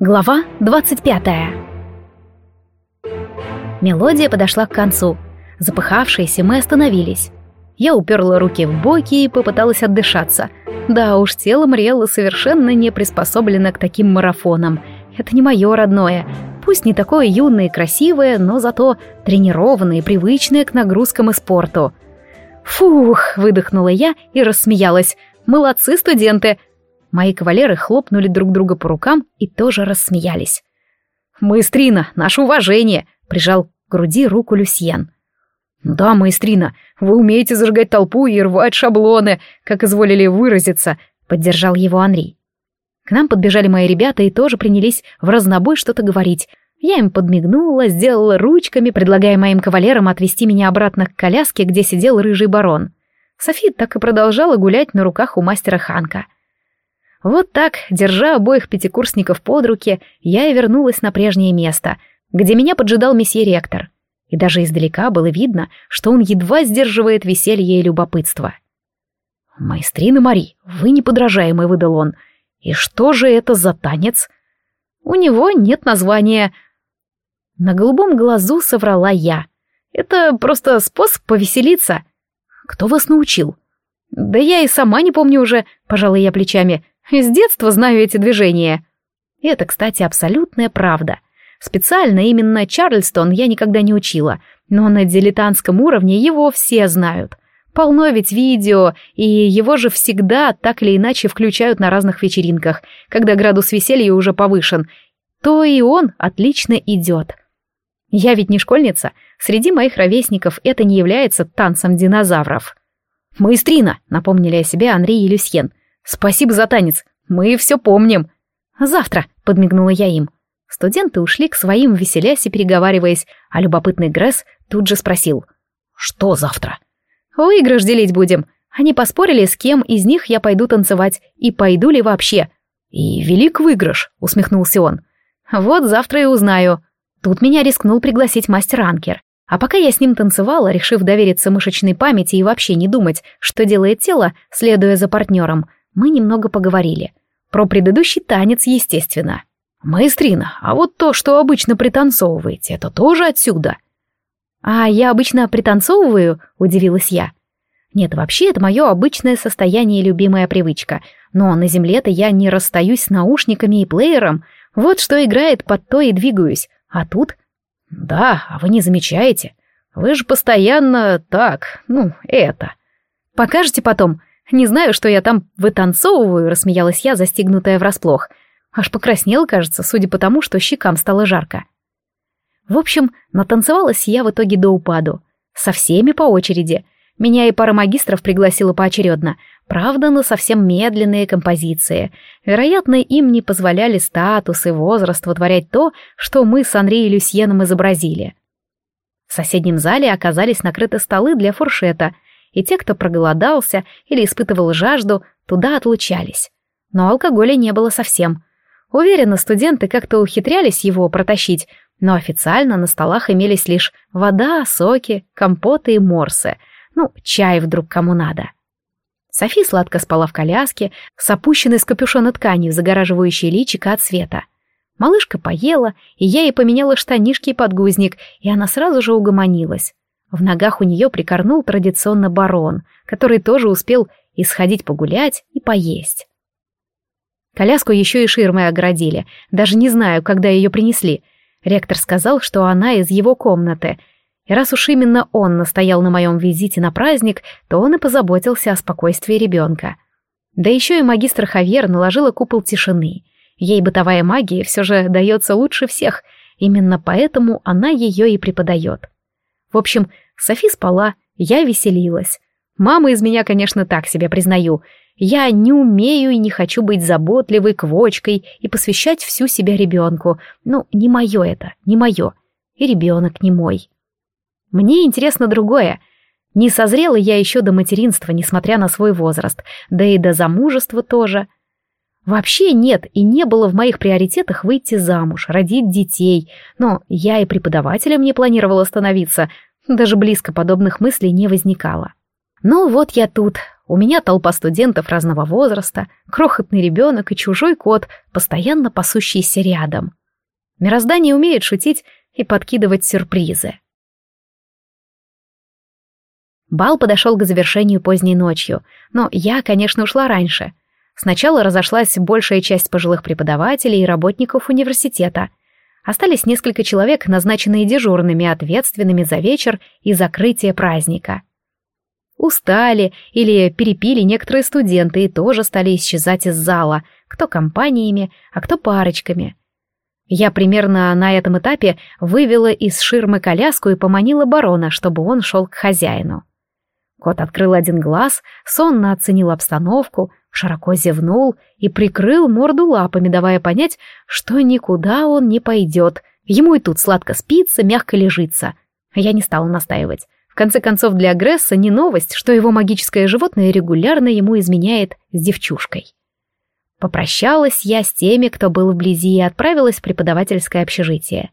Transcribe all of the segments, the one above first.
Глава 25 Мелодия подошла к концу. Запыхавшиеся, мы остановились. Я уперла руки в боки и попыталась отдышаться. Да уж, тело Мриэллы совершенно не приспособлено к таким марафонам. Это не мое родное. Пусть не такое юное и красивое, но зато тренированное и привычное к нагрузкам и спорту. «Фух!» — выдохнула я и рассмеялась. «Молодцы, студенты! Мои кавалеры хлопнули друг друга по рукам и тоже рассмеялись. «Маэстрина, наше уважение!» — прижал к груди руку Люсьен. «Да, маэстрина, вы умеете зажигать толпу и рвать шаблоны, как изволили выразиться», — поддержал его Анри. К нам подбежали мои ребята и тоже принялись в разнобой что-то говорить. Я им подмигнула, сделала ручками, предлагая моим кавалерам отвести меня обратно к коляске, где сидел рыжий барон. Софи так и продолжала гулять на руках у мастера Ханка — вот так, держа обоих пятикурсников под руки, я и вернулась на прежнее место, где меня поджидал месье ректор. И даже издалека было видно, что он едва сдерживает веселье и любопытство. «Маэстрина Мари, вы неподражаемый», — выдал он. «И что же это за танец?» «У него нет названия». На голубом глазу соврала я. «Это просто способ повеселиться». «Кто вас научил?» «Да я и сама не помню уже», — пожала я плечами. С детства знаю эти движения. Это, кстати, абсолютная правда. Специально именно Чарльстон я никогда не учила, но на дилетантском уровне его все знают. Полно ведь видео, и его же всегда так или иначе включают на разных вечеринках, когда градус веселья уже повышен. То и он отлично идет. Я ведь не школьница, среди моих ровесников это не является танцем динозавров. «Маэстрина», — напомнили о себе Анри и Люсьен, «Спасибо за танец. Мы все помним». «Завтра», — подмигнула я им. Студенты ушли к своим, веселясь и переговариваясь, а любопытный Гресс тут же спросил. «Что завтра?» «Выигрыш делить будем. Они поспорили, с кем из них я пойду танцевать, и пойду ли вообще». «И велик выигрыш», — усмехнулся он. «Вот завтра и узнаю». Тут меня рискнул пригласить мастер Анкер. А пока я с ним танцевала, решив довериться мышечной памяти и вообще не думать, что делает тело, следуя за партнером, мы немного поговорили. Про предыдущий танец, естественно. «Маэстрина, а вот то, что обычно пританцовываете, это тоже отсюда?» «А я обычно пританцовываю?» — удивилась я. «Нет, вообще это мое обычное состояние и любимая привычка. Но на земле-то я не расстаюсь с наушниками и плеером. Вот что играет, под то и двигаюсь. А тут...» «Да, а вы не замечаете? Вы же постоянно так, ну, это...» «Покажете потом?» Не знаю, что я там вытанцовываю, рассмеялась я, застигнутая врасплох. Аж покраснела, кажется, судя по тому, что щекам стало жарко. В общем, натанцевалась я в итоге до упаду. Со всеми по очереди. Меня и пара магистров пригласила поочередно. Правда, на совсем медленные композиции. Вероятно, им не позволяли статус и возраст вытворять то, что мы с Анри и Люсьеном изобразили. В соседнем зале оказались накрыты столы для фуршета — и те, кто проголодался или испытывал жажду, туда отлучались. Но алкоголя не было совсем. Уверена, студенты как-то ухитрялись его протащить, но официально на столах имелись лишь вода, соки, компоты и морсы. Ну, чай вдруг кому надо. Софи сладко спала в коляске, с опущенной с капюшона тканью, загораживающей личико от света. Малышка поела, и я ей поменяла штанишки и подгузник, и она сразу же угомонилась. В ногах у нее прикорнул традиционно барон, который тоже успел исходить погулять и поесть. Коляску еще и ширмой оградили, даже не знаю, когда ее принесли. Ректор сказал, что она из его комнаты, и раз уж именно он настоял на моем визите на праздник, то он и позаботился о спокойствии ребенка. Да еще и магистр Хавьер наложила купол тишины. Ей бытовая магия все же дается лучше всех, именно поэтому она ее и преподает. В общем, Софи спала, я веселилась. Мама из меня, конечно, так себе признаю. Я не умею и не хочу быть заботливой, квочкой и посвящать всю себя ребенку. Ну, не мое это, не мое. И ребенок не мой. Мне интересно другое. Не созрела я еще до материнства, несмотря на свой возраст, да и до замужества тоже. Вообще нет и не было в моих приоритетах выйти замуж, родить детей, но я и преподавателем не планировала становиться, даже близко подобных мыслей не возникало. Ну вот я тут, У меня толпа студентов разного возраста, крохотный ребенок и чужой кот, постоянно пасущийся рядом. Мироздание умеет шутить и подкидывать сюрпризы. Бал подошел к завершению поздней ночью, но я, конечно, ушла раньше. Сначала разошлась большая часть пожилых преподавателей и работников университета. Остались несколько человек, назначенные дежурными, ответственными за вечер и закрытие праздника. Устали или перепили некоторые студенты и тоже стали исчезать из зала, кто компаниями, а кто парочками. Я примерно на этом этапе вывела из ширмы коляску и поманила барона, чтобы он шел к хозяину. Кот открыл один глаз, сонно оценил обстановку, широко зевнул и прикрыл морду лапами, давая понять, что никуда он не пойдет. Ему и тут сладко спится, мягко лежится. Я не стала настаивать. В конце концов, для Агресса не новость, что его магическое животное регулярно ему изменяет с девчушкой. Попрощалась я с теми, кто был вблизи, и отправилась в преподавательское общежитие.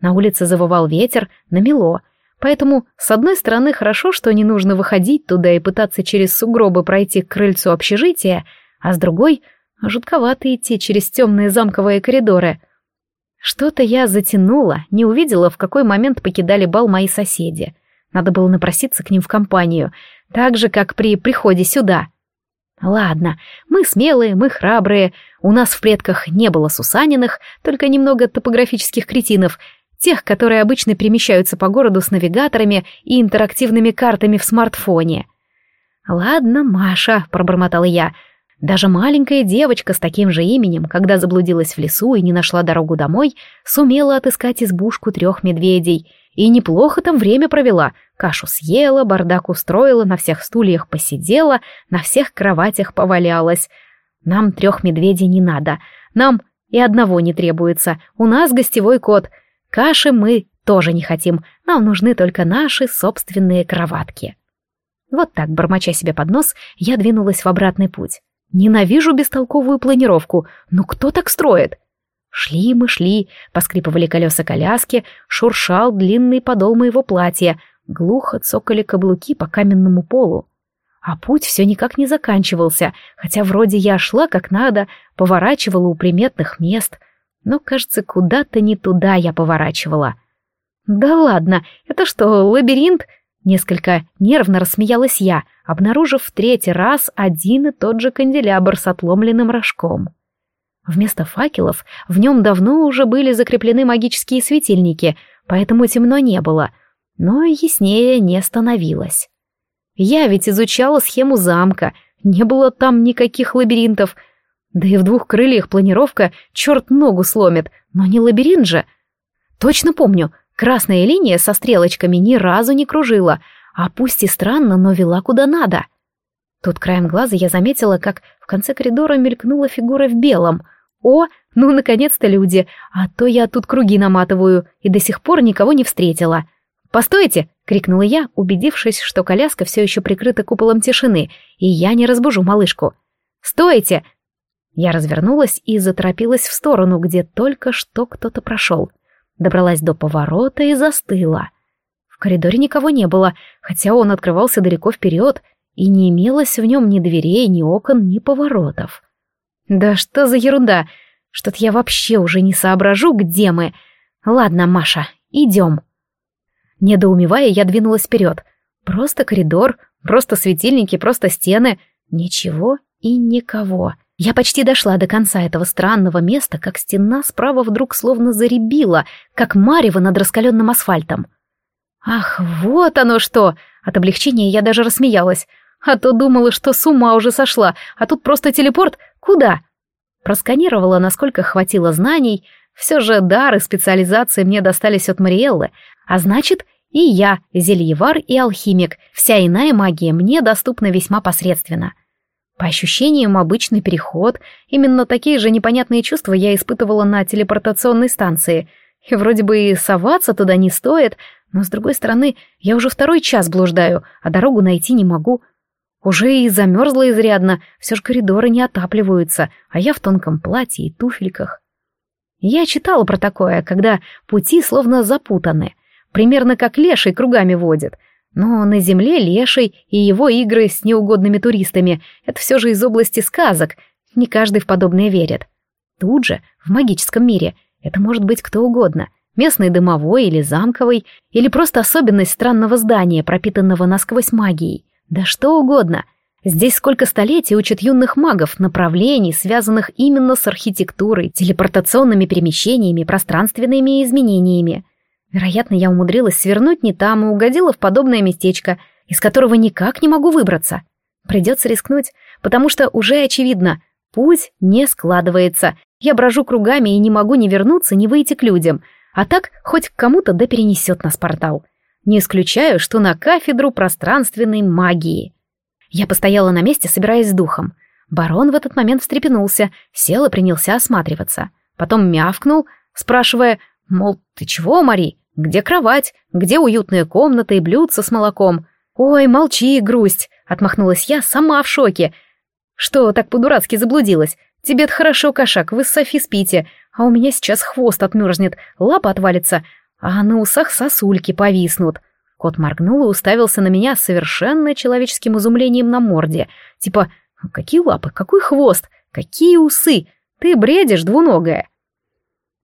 На улице завывал ветер, намело — Поэтому, с одной стороны, хорошо, что не нужно выходить туда и пытаться через сугробы пройти к крыльцу общежития, а с другой — жутковато идти через темные замковые коридоры. Что-то я затянула, не увидела, в какой момент покидали бал мои соседи. Надо было напроситься к ним в компанию, так же, как при приходе сюда. Ладно, мы смелые, мы храбрые, у нас в предках не было Сусаниных, только немного топографических кретинов — тех, которые обычно перемещаются по городу с навигаторами и интерактивными картами в смартфоне. «Ладно, Маша», — пробормотала я, — «даже маленькая девочка с таким же именем, когда заблудилась в лесу и не нашла дорогу домой, сумела отыскать избушку трех медведей. И неплохо там время провела, кашу съела, бардак устроила, на всех стульях посидела, на всех кроватях повалялась. Нам трех медведей не надо, нам и одного не требуется, у нас гостевой кот — Каши мы тоже не хотим, нам нужны только наши собственные кроватки. Вот так, бормоча себе под нос, я двинулась в обратный путь. Ненавижу бестолковую планировку, но кто так строит? Шли мы, шли, поскрипывали колеса коляски, шуршал длинный подол моего платья, глухо цокали каблуки по каменному полу. А путь все никак не заканчивался, хотя вроде я шла как надо, поворачивала у приметных мест — но, кажется, куда-то не туда я поворачивала. «Да ладно, это что, лабиринт?» Несколько нервно рассмеялась я, обнаружив в третий раз один и тот же канделябр с отломленным рожком. Вместо факелов в нем давно уже были закреплены магические светильники, поэтому темно не было, но яснее не становилось. Я ведь изучала схему замка, не было там никаких лабиринтов — да и в двух крыльях планировка черт ногу сломит, но не лабиринт же. Точно помню, красная линия со стрелочками ни разу не кружила, а пусть и странно, но вела куда надо. Тут краем глаза я заметила, как в конце коридора мелькнула фигура в белом. О, ну наконец-то люди, а то я тут круги наматываю и до сих пор никого не встретила. «Постойте!» — крикнула я, убедившись, что коляска все еще прикрыта куполом тишины, и я не разбужу малышку. «Стойте! Я развернулась и заторопилась в сторону, где только что кто-то прошел. Добралась до поворота и застыла. В коридоре никого не было, хотя он открывался далеко вперед, и не имелось в нем ни дверей, ни окон, ни поворотов. Да что за ерунда! Что-то я вообще уже не соображу, где мы. Ладно, Маша, идем. Недоумевая, я двинулась вперед. Просто коридор, просто светильники, просто стены. Ничего и никого. Я почти дошла до конца этого странного места, как стена справа вдруг словно заребила, как марево над раскаленным асфальтом. Ах, вот оно что! От облегчения я даже рассмеялась. А то думала, что с ума уже сошла, а тут просто телепорт. Куда? Просканировала, насколько хватило знаний. Все же дары специализации мне достались от Мариэллы. А значит, и я, зельевар и алхимик, вся иная магия мне доступна весьма посредственно. По ощущениям, обычный переход, именно такие же непонятные чувства я испытывала на телепортационной станции. И вроде бы и соваться туда не стоит, но, с другой стороны, я уже второй час блуждаю, а дорогу найти не могу. Уже и замерзла изрядно, все же коридоры не отапливаются, а я в тонком платье и туфельках. Я читала про такое, когда пути словно запутаны, примерно как леший кругами водит — Но на земле леший и его игры с неугодными туристами — это все же из области сказок, не каждый в подобное верит. Тут же, в магическом мире, это может быть кто угодно — местный дымовой или замковый, или просто особенность странного здания, пропитанного насквозь магией. Да что угодно. Здесь сколько столетий учат юных магов направлений, связанных именно с архитектурой, телепортационными перемещениями, пространственными изменениями. Вероятно, я умудрилась свернуть не там и угодила в подобное местечко, из которого никак не могу выбраться. Придется рискнуть, потому что уже очевидно, путь не складывается. Я брожу кругами и не могу ни вернуться, ни выйти к людям — а так хоть к кому-то да перенесет нас портал. Не исключаю, что на кафедру пространственной магии. Я постояла на месте, собираясь с духом. Барон в этот момент встрепенулся, сел и принялся осматриваться. Потом мявкнул, спрашивая, мол, ты чего, Мари? Где кровать? Где уютная комната и блюдца с молоком? Ой, молчи, грусть, отмахнулась я, сама в шоке. Что, так по-дурацки заблудилась? Тебе-то хорошо, кошак, вы с Софи спите, а у меня сейчас хвост отмерзнет, лапа отвалится, а на усах сосульки повиснут. Кот моргнул и уставился на меня с совершенно человеческим изумлением на морде. Типа, какие лапы, какой хвост, какие усы? Ты бредишь, двуногая.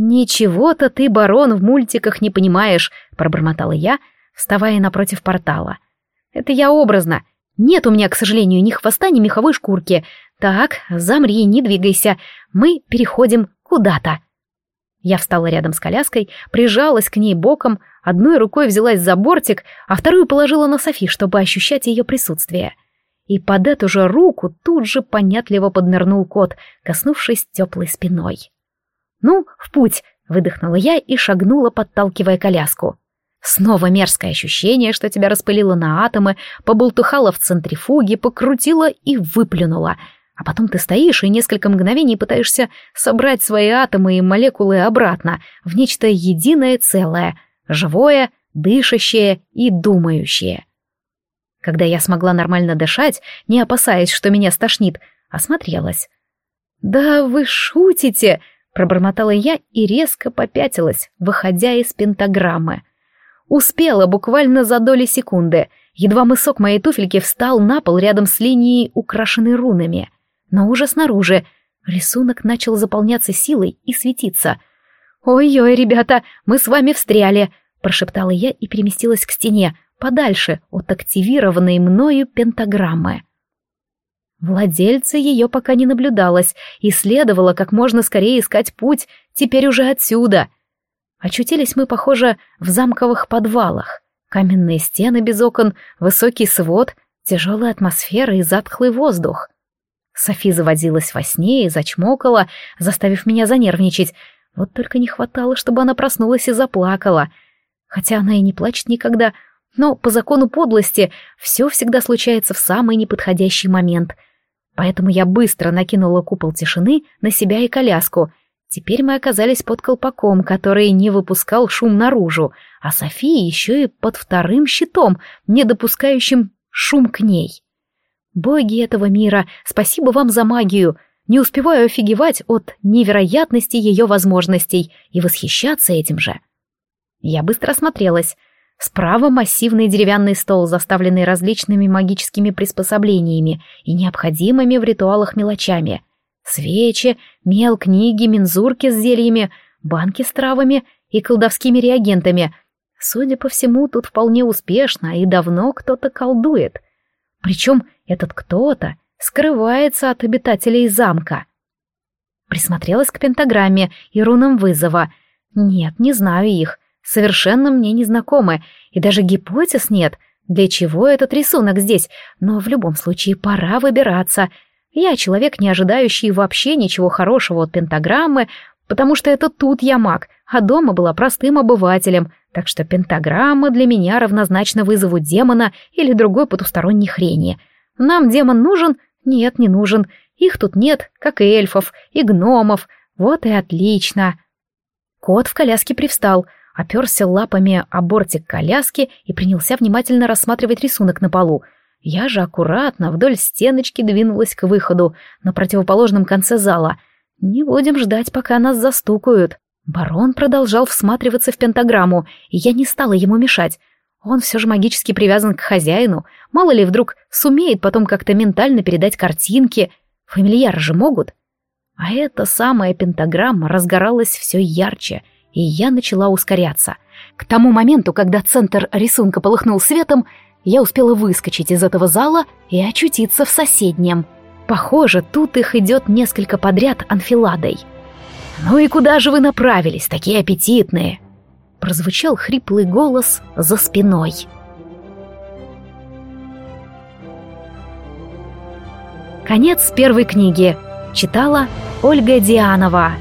«Ничего-то ты, барон, в мультиках не понимаешь», — пробормотала я, вставая напротив портала. «Это я образно. Нет у меня, к сожалению, ни хвоста, ни меховой шкурки. Так, замри, не двигайся. Мы переходим Куда-то. Я встала рядом с коляской, прижалась к ней боком, одной рукой взялась за бортик, а вторую положила на Софи, чтобы ощущать ее присутствие. И под эту же руку тут же понятливо поднырнул кот, коснувшись теплой спиной. «Ну, в путь!» — выдохнула я и шагнула, подталкивая коляску. Снова мерзкое ощущение, что тебя распылило на атомы, побултухало в центрифуге, покрутило и выплюнуло — а потом ты стоишь и несколько мгновений пытаешься собрать свои атомы и молекулы обратно в нечто единое целое, живое, дышащее и думающее. Когда я смогла нормально дышать, не опасаясь, что меня стошнит, осмотрелась. «Да вы шутите!» — пробормотала я и резко попятилась, выходя из пентаграммы. Успела буквально за доли секунды. Едва мысок моей туфельки встал на пол рядом с линией, украшенной рунами — но уже снаружи рисунок начал заполняться силой и светиться. «Ой-ой, ребята, мы с вами встряли!» — прошептала я и переместилась к стене, подальше от активированной мною пентаграммы. Владельца ее пока не наблюдалось, и следовало как можно скорее искать путь, теперь уже отсюда. Очутились мы, похоже, в замковых подвалах. Каменные стены без окон, высокий свод, тяжелая атмосфера и затхлый воздух. Софи заводилась во сне и зачмокала, заставив меня занервничать. Вот только не хватало, чтобы она проснулась и заплакала. Хотя она и не плачет никогда, но по закону подлости все всегда случается в самый неподходящий момент. Поэтому я быстро накинула купол тишины на себя и коляску. Теперь мы оказались под колпаком, который не выпускал шум наружу, а София еще и под вторым щитом, не допускающим шум к ней. Боги этого мира, спасибо вам за магию. Не успеваю офигевать от невероятности ее возможностей и восхищаться этим же. Я быстро осмотрелась. Справа массивный деревянный стол, заставленный различными магическими приспособлениями и необходимыми в ритуалах мелочами. Свечи, мел, книги, мензурки с зельями, банки с травами и колдовскими реагентами. Судя по всему, тут вполне успешно и давно кто-то колдует. Причем этот кто-то скрывается от обитателей замка. Присмотрелась к пентаграмме и рунам вызова. Нет, не знаю их, совершенно мне не знакомы, и даже гипотез нет, для чего этот рисунок здесь, но в любом случае пора выбираться. Я человек, не ожидающий вообще ничего хорошего от пентаграммы, потому что это тут я маг, а дома была простым обывателем, так что пентаграмма для меня равнозначна вызову демона или другой потусторонней хрени. Нам демон нужен? Нет, не нужен. Их тут нет, как и эльфов, и гномов. Вот и отлично. Кот в коляске привстал, оперся лапами о бортик коляски и принялся внимательно рассматривать рисунок на полу. Я же аккуратно вдоль стеночки двинулась к выходу на противоположном конце зала. Не будем ждать, пока нас застукают. Барон продолжал всматриваться в пентаграмму, и я не стала ему мешать. Он все же магически привязан к хозяину. Мало ли вдруг сумеет потом как-то ментально передать картинки. Фамильяры же могут. А эта самая пентаграмма разгоралась все ярче, и я начала ускоряться. К тому моменту, когда центр рисунка полыхнул светом, я успела выскочить из этого зала и очутиться в соседнем. Похоже, тут их идет несколько подряд анфиладой. «Ну и куда же вы направились, такие аппетитные?» Прозвучал хриплый голос за спиной. Конец первой книги. Читала Ольга Дианова.